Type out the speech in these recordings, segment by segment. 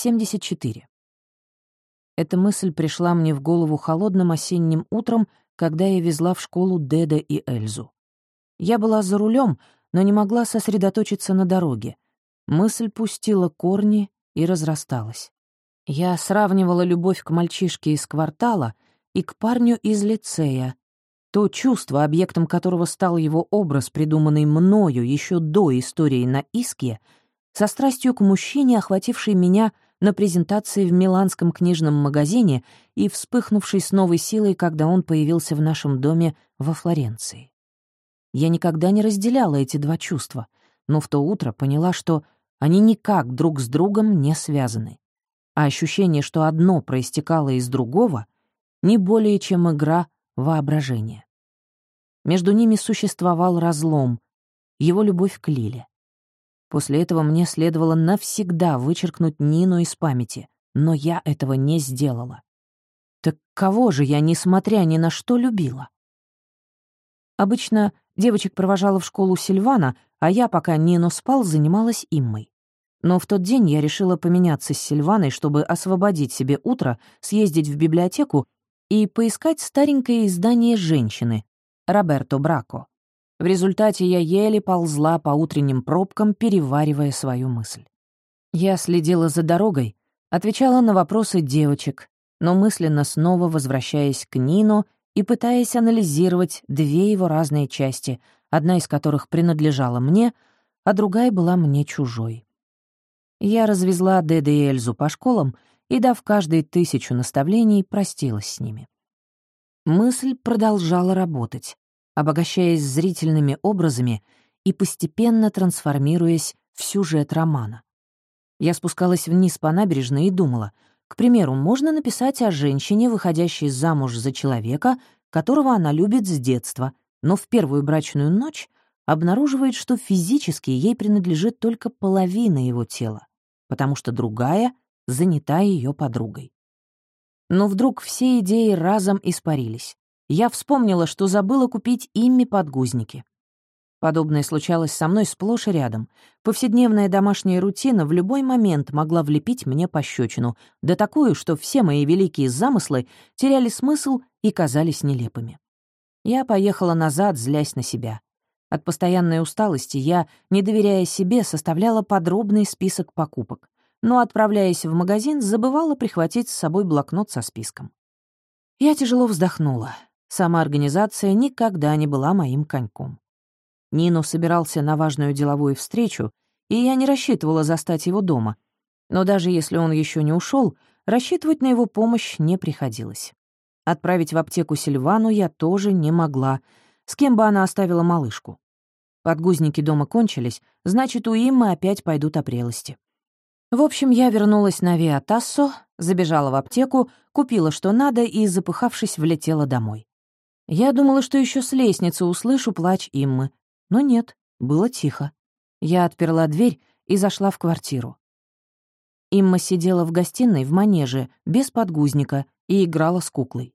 74. Эта мысль пришла мне в голову холодным осенним утром, когда я везла в школу Деда и Эльзу. Я была за рулем, но не могла сосредоточиться на дороге. Мысль пустила корни и разрасталась. Я сравнивала любовь к мальчишке из квартала и к парню из лицея. То чувство, объектом которого стал его образ, придуманный мною еще до истории на Иске, со страстью к мужчине, охватившей меня на презентации в миланском книжном магазине и вспыхнувшей с новой силой, когда он появился в нашем доме во Флоренции. Я никогда не разделяла эти два чувства, но в то утро поняла, что они никак друг с другом не связаны. А ощущение, что одно проистекало из другого, не более чем игра воображения. Между ними существовал разлом, его любовь к Лиле. После этого мне следовало навсегда вычеркнуть Нину из памяти, но я этого не сделала. Так кого же я, несмотря ни на что, любила? Обычно девочек провожала в школу Сильвана, а я, пока Нино спал, занималась Иммой. Но в тот день я решила поменяться с Сильваной, чтобы освободить себе утро, съездить в библиотеку и поискать старенькое издание «Женщины» Роберто Брако. В результате я еле ползла по утренним пробкам, переваривая свою мысль. Я следила за дорогой, отвечала на вопросы девочек, но мысленно снова возвращаясь к Нино и пытаясь анализировать две его разные части, одна из которых принадлежала мне, а другая была мне чужой. Я развезла Деда и Эльзу по школам и, дав каждой тысячу наставлений, простилась с ними. Мысль продолжала работать, обогащаясь зрительными образами и постепенно трансформируясь в сюжет романа. Я спускалась вниз по набережной и думала, к примеру, можно написать о женщине, выходящей замуж за человека, которого она любит с детства, но в первую брачную ночь обнаруживает, что физически ей принадлежит только половина его тела потому что другая занята ее подругой. Но вдруг все идеи разом испарились. Я вспомнила, что забыла купить ими подгузники. Подобное случалось со мной сплошь и рядом. Повседневная домашняя рутина в любой момент могла влепить мне пощечину, да такую, что все мои великие замыслы теряли смысл и казались нелепыми. Я поехала назад, злясь на себя. От постоянной усталости я, не доверяя себе, составляла подробный список покупок, но, отправляясь в магазин, забывала прихватить с собой блокнот со списком. Я тяжело вздохнула. Сама организация никогда не была моим коньком. Нино собирался на важную деловую встречу, и я не рассчитывала застать его дома. Но даже если он еще не ушел, рассчитывать на его помощь не приходилось. Отправить в аптеку Сильвану я тоже не могла — с кем бы она оставила малышку? Подгузники дома кончились, значит, у Иммы опять пойдут опрелости. В общем, я вернулась на Виатассо, забежала в аптеку, купила что надо и, запыхавшись, влетела домой. Я думала, что еще с лестницы услышу плач Иммы, но нет, было тихо. Я отперла дверь и зашла в квартиру. Имма сидела в гостиной в манеже, без подгузника, и играла с куклой.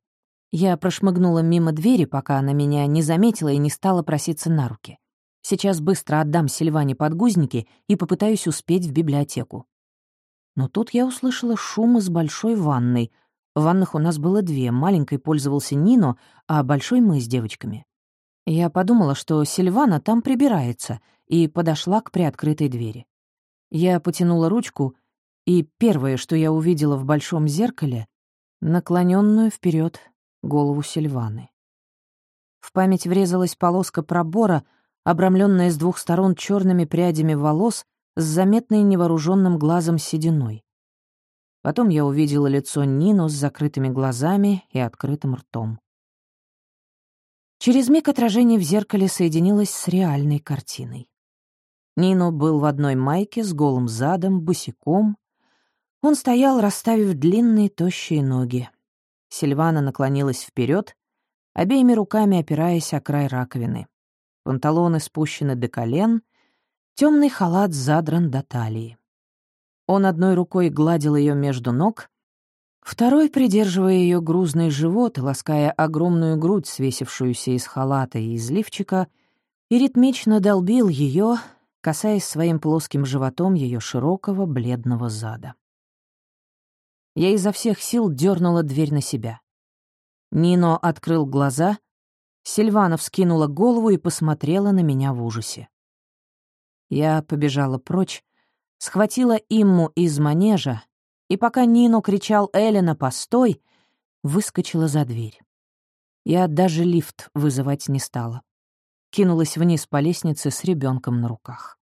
Я прошмыгнула мимо двери, пока она меня не заметила и не стала проситься на руки. Сейчас быстро отдам Сильване подгузники и попытаюсь успеть в библиотеку. Но тут я услышала шум из большой ванной. В ваннах у нас было две, маленькой пользовался Нино, а большой мы с девочками. Я подумала, что Сильвана там прибирается, и подошла к приоткрытой двери. Я потянула ручку, и первое, что я увидела в большом зеркале — наклоненную вперед голову Сильваны. В память врезалась полоска пробора, обрамленная с двух сторон черными прядями волос с заметной невооруженным глазом сединой. Потом я увидела лицо Нину с закрытыми глазами и открытым ртом. Через миг отражение в зеркале соединилось с реальной картиной. Нино был в одной майке с голым задом, босиком. Он стоял, расставив длинные тощие ноги. Сильвана наклонилась вперед, обеими руками опираясь о край раковины. Панталоны спущены до колен, темный халат задран до талии. Он одной рукой гладил ее между ног, второй, придерживая ее грузный живот, лаская огромную грудь, свесившуюся из халата и из лифчика, и ритмично долбил ее, касаясь своим плоским животом ее широкого бледного зада. Я изо всех сил дернула дверь на себя. Нино открыл глаза, Сильвана вскинула голову и посмотрела на меня в ужасе. Я побежала прочь, схватила Имму из манежа, и пока Нино кричал «Эллина, постой!», выскочила за дверь. Я даже лифт вызывать не стала. Кинулась вниз по лестнице с ребенком на руках.